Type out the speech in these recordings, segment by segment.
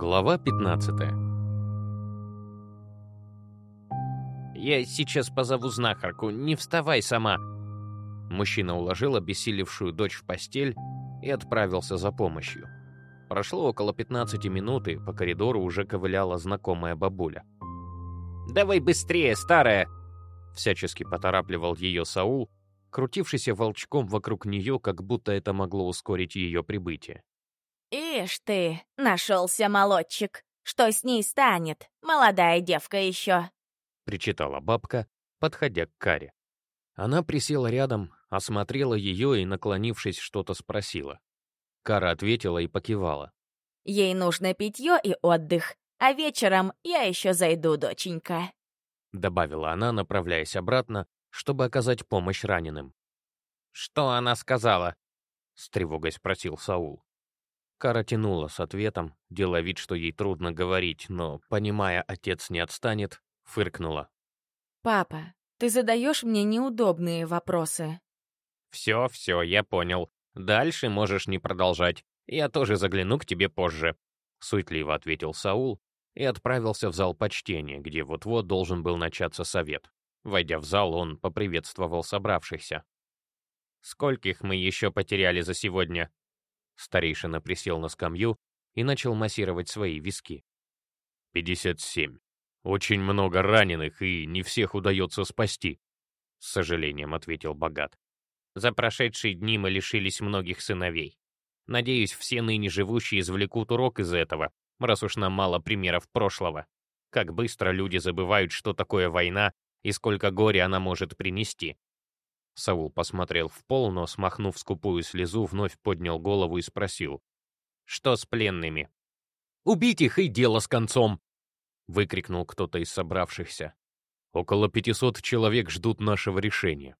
Глава 15 «Я сейчас позову знахарку, не вставай сама!» Мужчина уложил обессилевшую дочь в постель и отправился за помощью. Прошло около 15 минут, и по коридору уже ковыляла знакомая бабуля. «Давай быстрее, старая!» Всячески поторапливал ее Саул, крутившийся волчком вокруг нее, как будто это могло ускорить ее прибытие. «Ишь ты, нашелся молодчик! Что с ней станет? Молодая девка еще!» Причитала бабка, подходя к Каре. Она присела рядом, осмотрела ее и, наклонившись, что-то спросила. Кара ответила и покивала. «Ей нужно питье и отдых, а вечером я еще зайду, доченька», — добавила она, направляясь обратно, чтобы оказать помощь раненым. «Что она сказала?» — с тревогой спросил Саул. Кара тянула с ответом, делая вид, что ей трудно говорить, но, понимая, отец не отстанет, фыркнула. «Папа, ты задаешь мне неудобные вопросы». «Все, все, я понял. Дальше можешь не продолжать. Я тоже загляну к тебе позже», — суетливо ответил Саул и отправился в зал почтения, где вот-вот должен был начаться совет. Войдя в зал, он поприветствовал собравшихся. «Скольких мы еще потеряли за сегодня?» Старейшина присел на скамью и начал массировать свои виски. «Пятьдесят семь. Очень много раненых, и не всех удается спасти», — с сожалением ответил Богат. «За прошедшие дни мы лишились многих сыновей. Надеюсь, все ныне живущие извлекут урок из этого, раз уж нам мало примеров прошлого. Как быстро люди забывают, что такое война и сколько горя она может принести. Саул посмотрел в пол, но, смахнув скупую слезу, вновь поднял голову и спросил. «Что с пленными?» «Убить их и дело с концом!» — выкрикнул кто-то из собравшихся. «Около пятисот человек ждут нашего решения».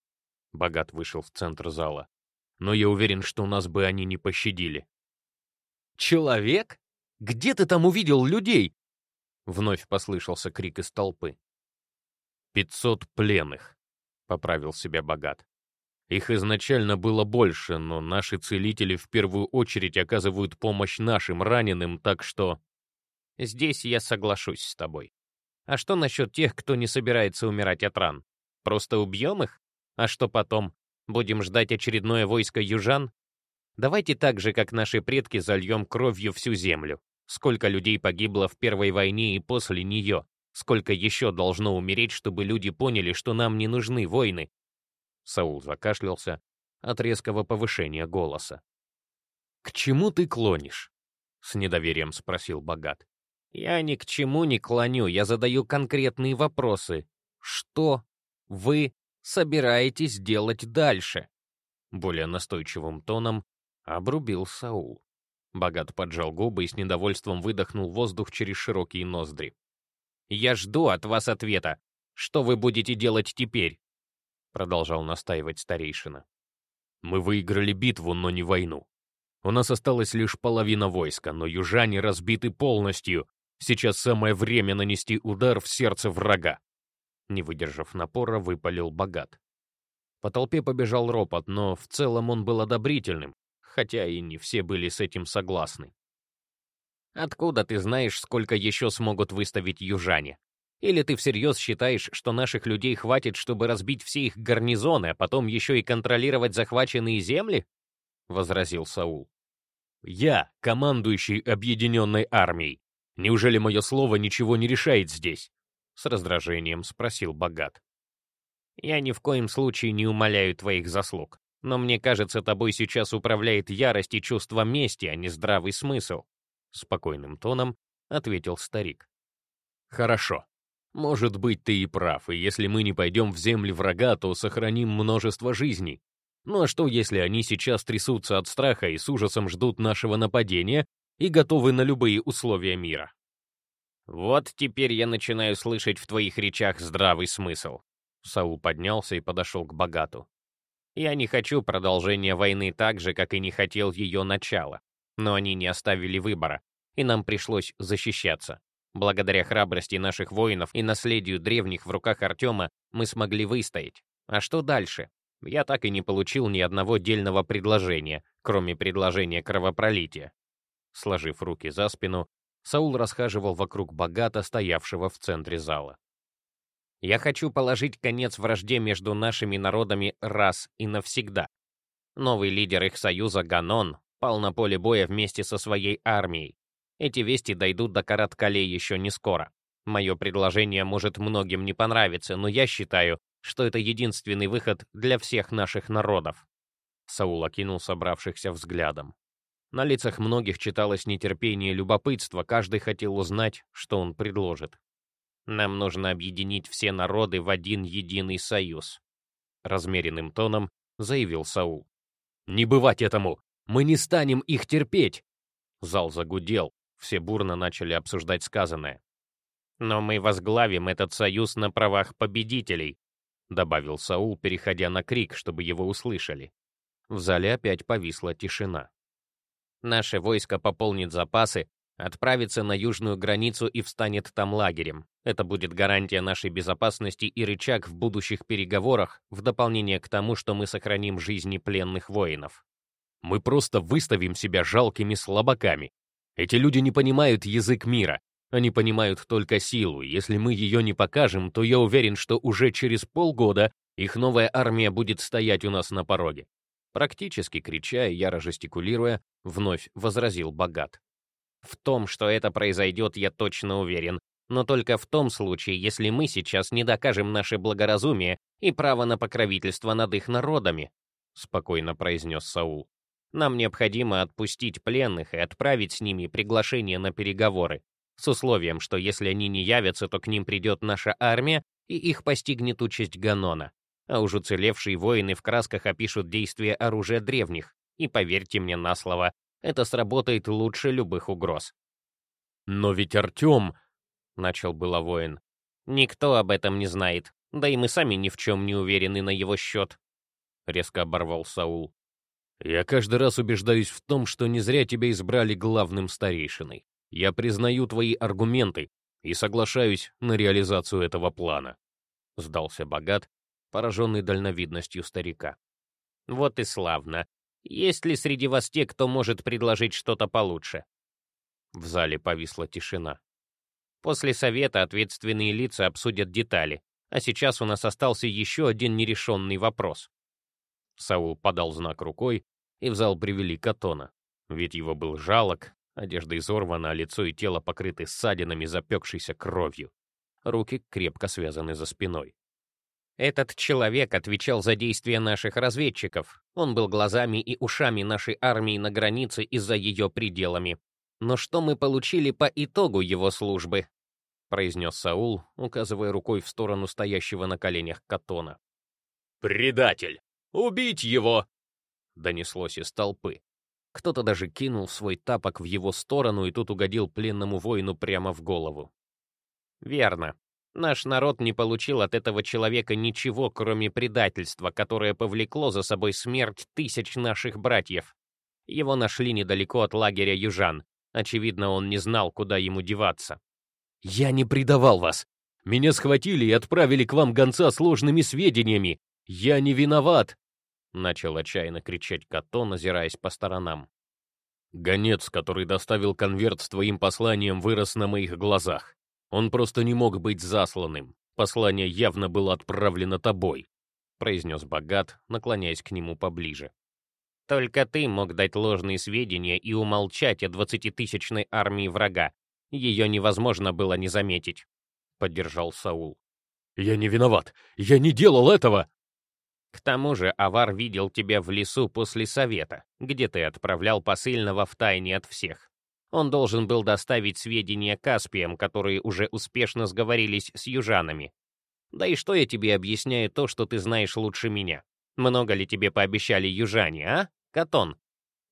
Богат вышел в центр зала. «Но я уверен, что нас бы они не пощадили». «Человек? Где ты там увидел людей?» Вновь послышался крик из толпы. «Пятьсот пленных», — поправил себя Богат. Их изначально было больше, но наши целители в первую очередь оказывают помощь нашим раненым, так что... Здесь я соглашусь с тобой. А что насчет тех, кто не собирается умирать от ран? Просто убьем их? А что потом? Будем ждать очередное войско южан? Давайте так же, как наши предки, зальем кровью всю землю. Сколько людей погибло в Первой войне и после нее? Сколько еще должно умереть, чтобы люди поняли, что нам не нужны войны, Саул закашлялся от резкого повышения голоса. «К чему ты клонишь?» — с недоверием спросил Богат. «Я ни к чему не клоню, я задаю конкретные вопросы. Что вы собираетесь делать дальше?» Более настойчивым тоном обрубил Саул. Богат поджал губы и с недовольством выдохнул воздух через широкие ноздри. «Я жду от вас ответа. Что вы будете делать теперь? — продолжал настаивать старейшина. «Мы выиграли битву, но не войну. У нас осталась лишь половина войска, но южане разбиты полностью. Сейчас самое время нанести удар в сердце врага». Не выдержав напора, выпалил богат. По толпе побежал ропот, но в целом он был одобрительным, хотя и не все были с этим согласны. «Откуда ты знаешь, сколько еще смогут выставить южане?» Или ты всерьез считаешь, что наших людей хватит, чтобы разбить все их гарнизоны, а потом еще и контролировать захваченные земли?» — возразил Саул. «Я командующий объединенной армией. Неужели мое слово ничего не решает здесь?» — с раздражением спросил Богат. «Я ни в коем случае не умоляю твоих заслуг, но мне кажется, тобой сейчас управляет ярость и чувство мести, а не здравый смысл», — спокойным тоном ответил старик. «Хорошо. Может быть, ты и прав, и если мы не пойдем в земли врага, то сохраним множество жизней. Ну а что, если они сейчас трясутся от страха и с ужасом ждут нашего нападения и готовы на любые условия мира? Вот теперь я начинаю слышать в твоих речах здравый смысл. Саул поднялся и подошел к Богату. Я не хочу продолжения войны так же, как и не хотел ее начала. Но они не оставили выбора, и нам пришлось защищаться. Благодаря храбрости наших воинов и наследию древних в руках Артема мы смогли выстоять. А что дальше? Я так и не получил ни одного дельного предложения, кроме предложения кровопролития. Сложив руки за спину, Саул расхаживал вокруг богато стоявшего в центре зала. «Я хочу положить конец вражде между нашими народами раз и навсегда. Новый лидер их союза, Ганон, пал на поле боя вместе со своей армией. Эти вести дойдут до Караткале еще не скоро. Мое предложение может многим не понравиться, но я считаю, что это единственный выход для всех наших народов. Саул окинул собравшихся взглядом. На лицах многих читалось нетерпение и любопытство, каждый хотел узнать, что он предложит. «Нам нужно объединить все народы в один единый союз», — размеренным тоном заявил Саул. «Не бывать этому! Мы не станем их терпеть!» Зал загудел, все бурно начали обсуждать сказанное. «Но мы возглавим этот союз на правах победителей», добавил Саул, переходя на крик, чтобы его услышали. В зале опять повисла тишина. «Наше войско пополнит запасы, отправится на южную границу и встанет там лагерем. Это будет гарантия нашей безопасности и рычаг в будущих переговорах, в дополнение к тому, что мы сохраним жизни пленных воинов. Мы просто выставим себя жалкими слабаками. Эти люди не понимают язык мира, они понимают только силу. Если мы ее не покажем, то я уверен, что уже через полгода их новая армия будет стоять у нас на пороге. Практически крича и яро жестикулируя, вновь возразил Богат. В том, что это произойдет, я точно уверен, но только в том случае, если мы сейчас не докажем наше благоразумие и право на покровительство над их народами, спокойно произнес Саул. Нам необходимо отпустить пленных и отправить с ними приглашение на переговоры с условием, что если они не явятся, то к ним придет наша армия, и их постигнет участь Ганона. А уж уцелевшие воины в красках опишут действия оружия древних, и поверьте мне на слово, это сработает лучше любых угроз. «Но ведь Артем...» — начал было воин. «Никто об этом не знает, да и мы сами ни в чем не уверены на его счет», — резко оборвал Саул. «Я каждый раз убеждаюсь в том, что не зря тебя избрали главным старейшиной. Я признаю твои аргументы и соглашаюсь на реализацию этого плана», — сдался Богат, пораженный дальновидностью старика. «Вот и славно. Есть ли среди вас те, кто может предложить что-то получше?» В зале повисла тишина. После совета ответственные лица обсудят детали, а сейчас у нас остался еще один нерешенный вопрос. Саул подал знак рукой, и в зал привели Катона. Ведь его был жалок, Одежда изорвана, а лицо и тело покрыты ссадинами, запекшейся кровью. Руки крепко связаны за спиной. Этот человек отвечал за действия наших разведчиков. Он был глазами и ушами нашей армии на границе и за ее пределами. Но что мы получили по итогу его службы? произнес Саул, указывая рукой в сторону стоящего на коленях Катона. «Предатель! Убить его!» донеслось из толпы. Кто-то даже кинул свой тапок в его сторону, и тут угодил пленному воину прямо в голову. Верно. Наш народ не получил от этого человека ничего, кроме предательства, которое повлекло за собой смерть тысяч наших братьев. Его нашли недалеко от лагеря южан. Очевидно, он не знал, куда ему деваться. «Я не предавал вас. Меня схватили и отправили к вам гонца с ложными сведениями. Я не виноват. — начал отчаянно кричать Катон, озираясь по сторонам. «Гонец, который доставил конверт с твоим посланием, вырос на моих глазах. Он просто не мог быть засланным. Послание явно было отправлено тобой», — произнес Богат, наклоняясь к нему поближе. «Только ты мог дать ложные сведения и умолчать о двадцатитысячной армии врага. Ее невозможно было не заметить», — поддержал Саул. «Я не виноват! Я не делал этого!» К тому же Авар видел тебя в лесу после совета, где ты отправлял посыльного в тайне от всех. Он должен был доставить сведения Каспиям, которые уже успешно сговорились с южанами. Да и что я тебе объясняю то, что ты знаешь лучше меня? Много ли тебе пообещали южане, а, Катон?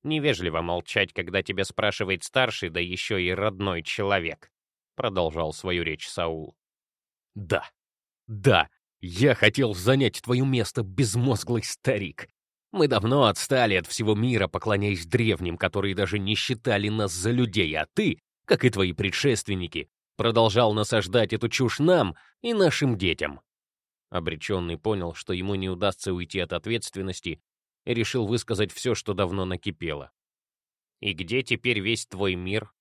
Невежливо молчать, когда тебя спрашивает старший, да еще и родной человек. Продолжал свою речь Саул. Да, да, я хотел занять твое место, безмозглый старик. Мы давно отстали от всего мира, поклоняясь древним, которые даже не считали нас за людей, а ты, как и твои предшественники, продолжал насаждать эту чушь нам и нашим детям. Обреченный понял, что ему не удастся уйти от ответственности, и решил высказать все, что давно накипело. «И где теперь весь твой мир?»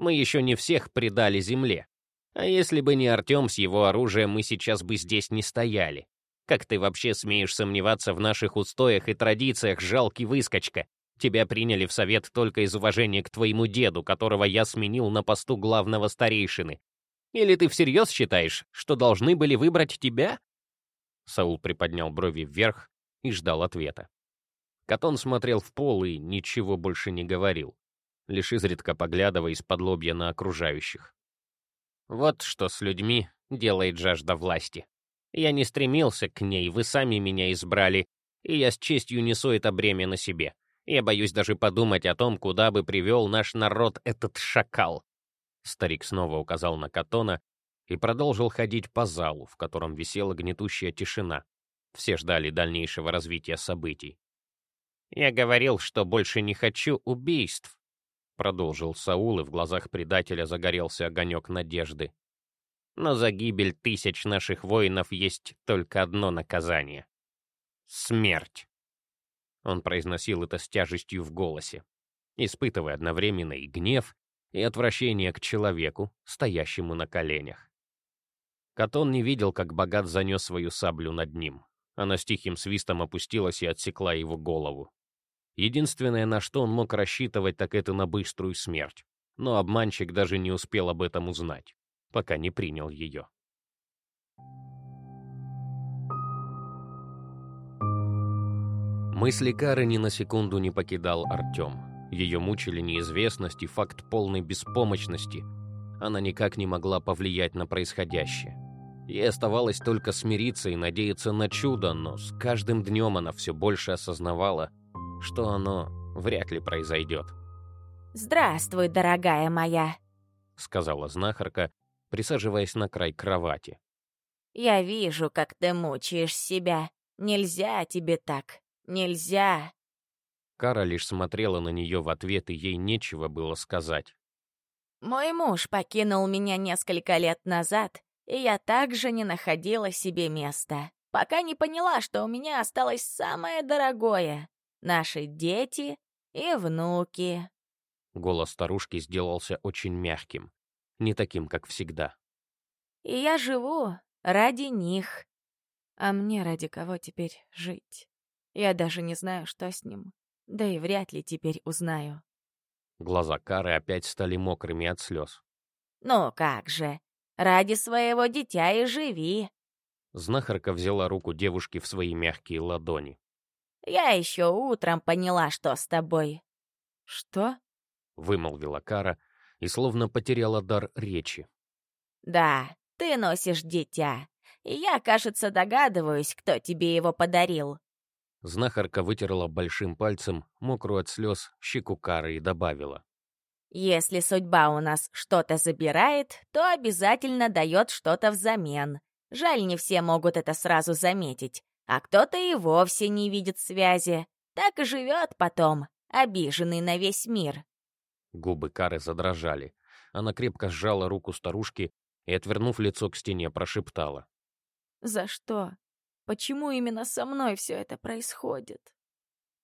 Мы еще не всех предали земле. А если бы не Артем с его оружием, мы сейчас бы здесь не стояли. Как ты вообще смеешь сомневаться в наших устоях и традициях, жалкий выскочка? Тебя приняли в совет только из уважения к твоему деду, которого я сменил на посту главного старейшины. Или ты всерьез считаешь, что должны были выбрать тебя?» Саул приподнял брови вверх и ждал ответа. Катон смотрел в пол и ничего больше не говорил, лишь изредка поглядывая из-под лобья на окружающих. Вот что с людьми делает жажда власти. Я не стремился к ней, вы сами меня избрали, и я с честью несу это бремя на себе. Я боюсь даже подумать о том, куда бы привел наш народ этот шакал. Старик снова указал на Катона и продолжил ходить по залу, в котором висела гнетущая тишина. Все ждали дальнейшего развития событий. «Я говорил, что больше не хочу убийств», — продолжил Саул, и в глазах предателя загорелся огонек надежды. «Но за гибель тысяч наших воинов есть только одно наказание — смерть». Он произносил это с тяжестью в голосе, испытывая одновременно и гнев, и отвращение к человеку, стоящему на коленях. Катон не видел, как богат занес свою саблю над ним. Она с тихим свистом опустилась и отсекла его голову. Единственное, на что он мог рассчитывать, так это на быструю смерть. Но обманщик даже не успел об этом узнать, пока не принял ее. Мысли Кары ни на секунду не покидал Артем. Ее мучили неизвестность и факт полной беспомощности. Она никак не могла повлиять на происходящее. Ей оставалось только смириться и надеяться на чудо, но с каждым днем она все больше осознавала, что оно вряд ли произойдет. «Здравствуй, дорогая моя», — сказала знахарка, присаживаясь на край кровати. «Я вижу, как ты мучаешь себя. Нельзя тебе так. Нельзя!» Кара лишь смотрела на нее в ответ, и ей нечего было сказать. «Мой муж покинул меня несколько лет назад, и я также не находила себе места, пока не поняла, что у меня осталось самое дорогое — наши дети и внуки». Голос старушки сделался очень мягким, не таким, как всегда. «И я живу ради них. А мне ради кого теперь жить?» Я даже не знаю, что с ним. Да и вряд ли теперь узнаю. Глаза Кары опять стали мокрыми от слез. «Ну как же, ради своего дитя и живи!» Знахарка взяла руку девушки в свои мягкие ладони. «Я еще утром поняла, что с тобой». «Что?» — вымолвила Кара и словно потеряла дар речи. «Да, ты носишь дитя, и я, кажется, догадываюсь, кто тебе его подарил. Знахарка вытерла большим пальцем мокрую от слез щеку Кары и добавила. «Если судьба у нас что-то забирает, то обязательно дает что-то взамен. Жаль, не все могут это сразу заметить, а кто-то и вовсе не видит связи. Так и живет потом, обиженный на весь мир». Губы Кары задрожали. Она крепко сжала руку старушки и, отвернув лицо к стене, прошептала. «За что? Почему именно со мной все это происходит?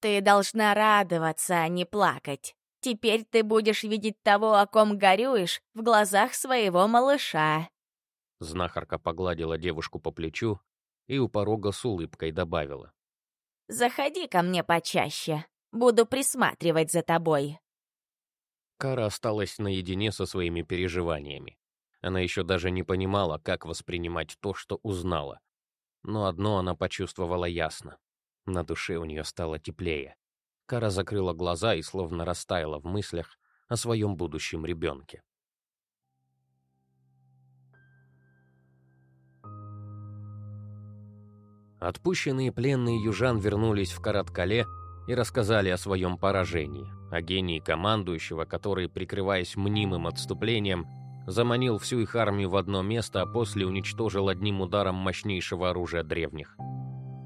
Ты должна радоваться, а не плакать. Теперь ты будешь видеть того, о ком горюешь, в глазах своего малыша. Знахарка погладила девушку по плечу и у порога с улыбкой добавила. «Заходи ко мне почаще. Буду присматривать за тобой». Кара осталась наедине со своими переживаниями. Она еще даже не понимала, как воспринимать то, что узнала но одно она почувствовала ясно. На душе у нее стало теплее. Кара закрыла глаза и словно растаяла в мыслях о своем будущем ребенке. Отпущенные пленные южан вернулись в Караткале и рассказали о своем поражении, о гении командующего, который, прикрываясь мнимым отступлением, заманил всю их армию в одно место, а после уничтожил одним ударом мощнейшего оружия древних.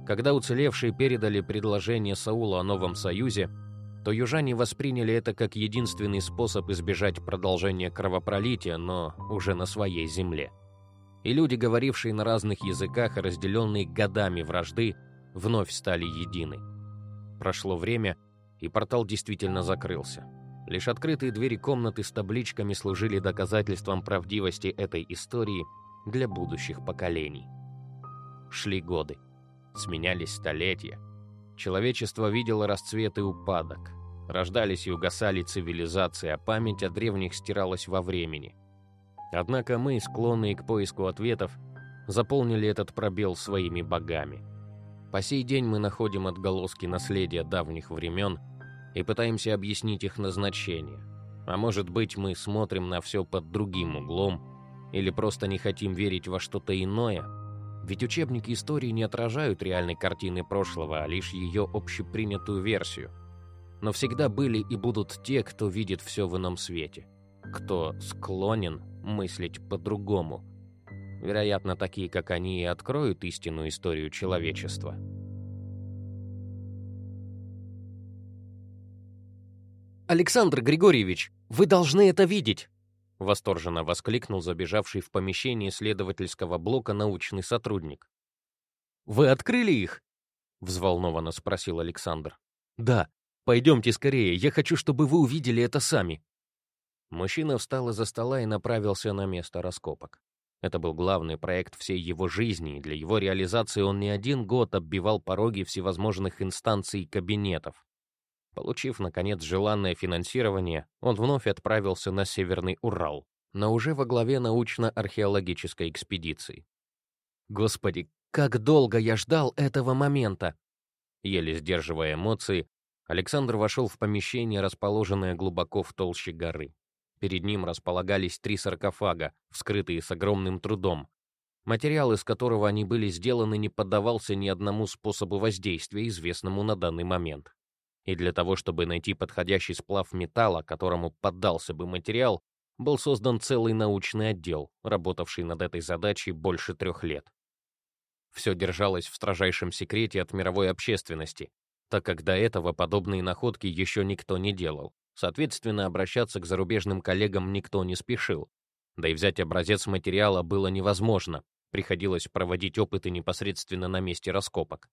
Когда уцелевшие передали предложение Саула о новом союзе, то южане восприняли это как единственный способ избежать продолжения кровопролития, но уже на своей земле. И люди, говорившие на разных языках и разделенные годами вражды, вновь стали едины. Прошло время, и портал действительно закрылся. Лишь открытые двери комнаты с табличками служили доказательством правдивости этой истории для будущих поколений. Шли годы, сменялись столетия. Человечество видело расцвет и упадок. Рождались и угасали цивилизации, а память о древних стиралась во времени. Однако мы, склонные к поиску ответов, заполнили этот пробел своими богами. По сей день мы находим отголоски наследия давних времен и пытаемся объяснить их назначение. А может быть, мы смотрим на все под другим углом или просто не хотим верить во что-то иное? Ведь учебники истории не отражают реальной картины прошлого, а лишь ее общепринятую версию. Но всегда были и будут те, кто видит все в ином свете, кто склонен мыслить по-другому. Вероятно, такие, как они, и откроют истинную историю человечества. «Александр Григорьевич, вы должны это видеть!» Восторженно воскликнул забежавший в помещение исследовательского блока научный сотрудник. «Вы открыли их?» — взволнованно спросил Александр. «Да. Пойдемте скорее, я хочу, чтобы вы увидели это сами». Мужчина встал из-за стола и направился на место раскопок. Это был главный проект всей его жизни, и для его реализации он не один год оббивал пороги всевозможных инстанций и кабинетов. Получив, наконец, желанное финансирование, он вновь отправился на Северный Урал, но уже во главе научно-археологической экспедиции. «Господи, как долго я ждал этого момента!» Еле сдерживая эмоции, Александр вошел в помещение, расположенное глубоко в толще горы. Перед ним располагались три саркофага, вскрытые с огромным трудом. Материал, из которого они были сделаны, не поддавался ни одному способу воздействия, известному на данный момент. И для того, чтобы найти подходящий сплав металла, которому поддался бы материал, был создан целый научный отдел, работавший над этой задачей больше трех лет. Все держалось в строжайшем секрете от мировой общественности, так как до этого подобные находки еще никто не делал. Соответственно, обращаться к зарубежным коллегам никто не спешил. Да и взять образец материала было невозможно. Приходилось проводить опыты непосредственно на месте раскопок.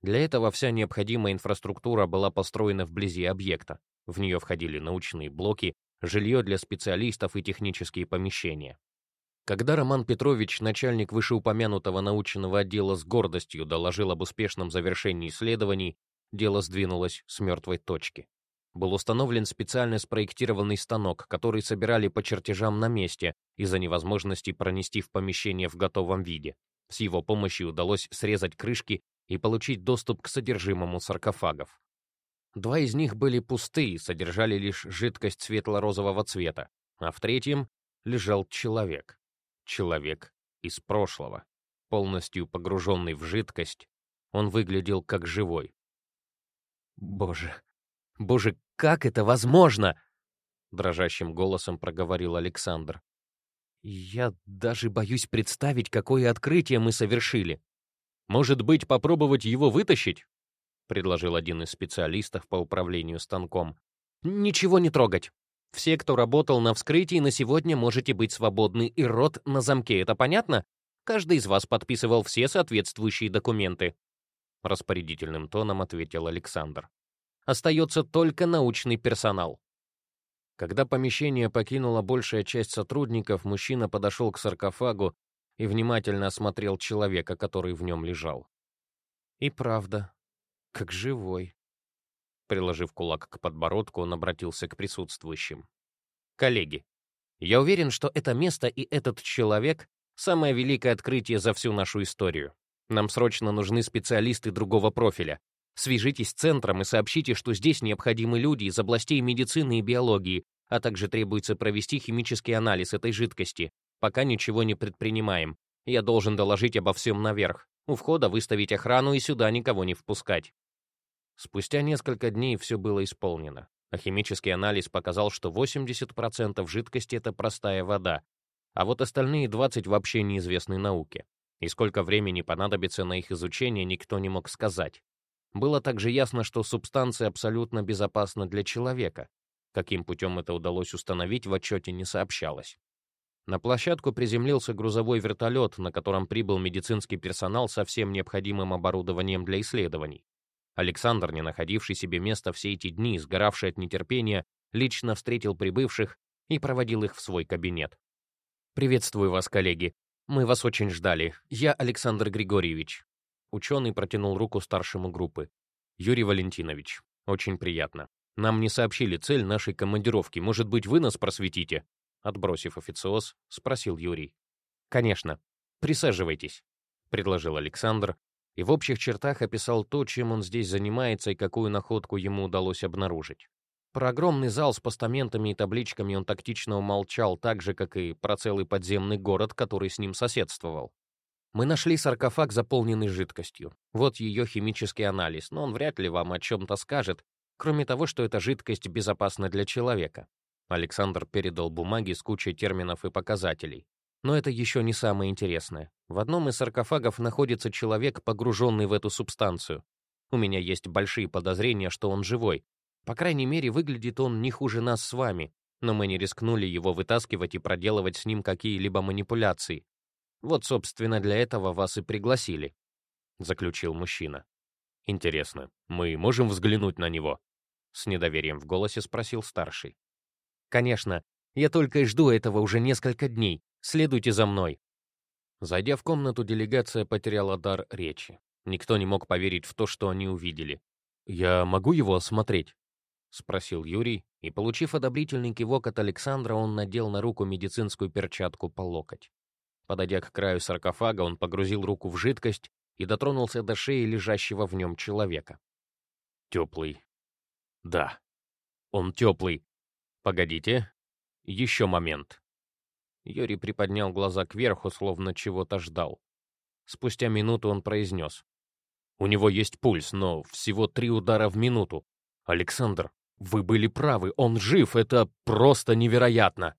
Для этого вся необходимая инфраструктура была построена вблизи объекта. В нее входили научные блоки, жилье для специалистов и технические помещения. Когда Роман Петрович, начальник вышеупомянутого научного отдела, с гордостью доложил об успешном завершении исследований, дело сдвинулось с мертвой точки был установлен специально спроектированный станок, который собирали по чертежам на месте из-за невозможности пронести в помещение в готовом виде. С его помощью удалось срезать крышки и получить доступ к содержимому саркофагов. Два из них были пусты и содержали лишь жидкость светло-розового цвета, а в третьем лежал человек. Человек из прошлого. Полностью погруженный в жидкость, он выглядел как живой. «Боже, боже, как это возможно?» Дрожащим голосом проговорил Александр. «Я даже боюсь представить, какое открытие мы совершили. Может быть, попробовать его вытащить?» предложил один из специалистов по управлению станком. «Ничего не трогать. Все, кто работал на вскрытии, на сегодня можете быть свободны, и рот на замке, это понятно? Каждый из вас подписывал все соответствующие документы», распорядительным тоном ответил Александр остается только научный персонал. Когда помещение покинула большая часть сотрудников, мужчина подошел к саркофагу и внимательно осмотрел человека, который в нем лежал. И правда, как живой. Приложив кулак к подбородку, он обратился к присутствующим. «Коллеги, я уверен, что это место и этот человек — самое великое открытие за всю нашу историю. Нам срочно нужны специалисты другого профиля, Свяжитесь с центром и сообщите, что здесь необходимы люди из областей медицины и биологии, а также требуется провести химический анализ этой жидкости. Пока ничего не предпринимаем. Я должен доложить обо всем наверх. У входа выставить охрану и сюда никого не впускать. Спустя несколько дней все было исполнено. А химический анализ показал, что 80% жидкости — это простая вода, а вот остальные 20 вообще неизвестны науке. И сколько времени понадобится на их изучение, никто не мог сказать. Было также ясно, что субстанция абсолютно безопасна для человека. Каким путем это удалось установить, в отчете не сообщалось. На площадку приземлился грузовой вертолет, на котором прибыл медицинский персонал со всем необходимым оборудованием для исследований. Александр, не находивший себе места все эти дни, сгоравший от нетерпения, лично встретил прибывших и проводил их в свой кабинет. «Приветствую вас, коллеги. Мы вас очень ждали. Я Александр Григорьевич». Ученый протянул руку старшему группы. «Юрий Валентинович, очень приятно. Нам не сообщили цель нашей командировки. Может быть, вы нас просветите?» Отбросив официоз, спросил Юрий. «Конечно. Присаживайтесь», — предложил Александр, и в общих чертах описал то, чем он здесь занимается и какую находку ему удалось обнаружить. Про огромный зал с постаментами и табличками он тактично умолчал, так же, как и про целый подземный город, который с ним соседствовал. Мы нашли саркофаг, заполненный жидкостью. Вот ее химический анализ, но он вряд ли вам о чем-то скажет, кроме того, что эта жидкость безопасна для человека. Александр передал бумаги с кучей терминов и показателей. Но это еще не самое интересное. В одном из саркофагов находится человек, погруженный в эту субстанцию. У меня есть большие подозрения, что он живой. По крайней мере, выглядит он не хуже нас с вами, но мы не рискнули его вытаскивать и проделывать с ним какие-либо манипуляции. Вот, собственно, для этого вас и пригласили, заключил мужчина. Интересно, мы можем взглянуть на него? С недоверием в голосе спросил старший. Конечно, я только и жду этого уже несколько дней. Следуйте за мной. Зайдя в комнату, делегация потеряла дар речи. Никто не мог поверить в то, что они увидели. «Я могу его осмотреть?» — спросил Юрий, и, получив одобрительный кивок от Александра, он надел на руку медицинскую перчатку по локоть. Подойдя к краю саркофага, он погрузил руку в жидкость и дотронулся до шеи лежащего в нем человека. Теплый. Да, он теплый. Погодите. Еще момент. Юрий приподнял глаза кверху, словно чего-то ждал. Спустя минуту он произнес. «У него есть пульс, но всего три удара в минуту. Александр, вы были правы, он жив, это просто невероятно!»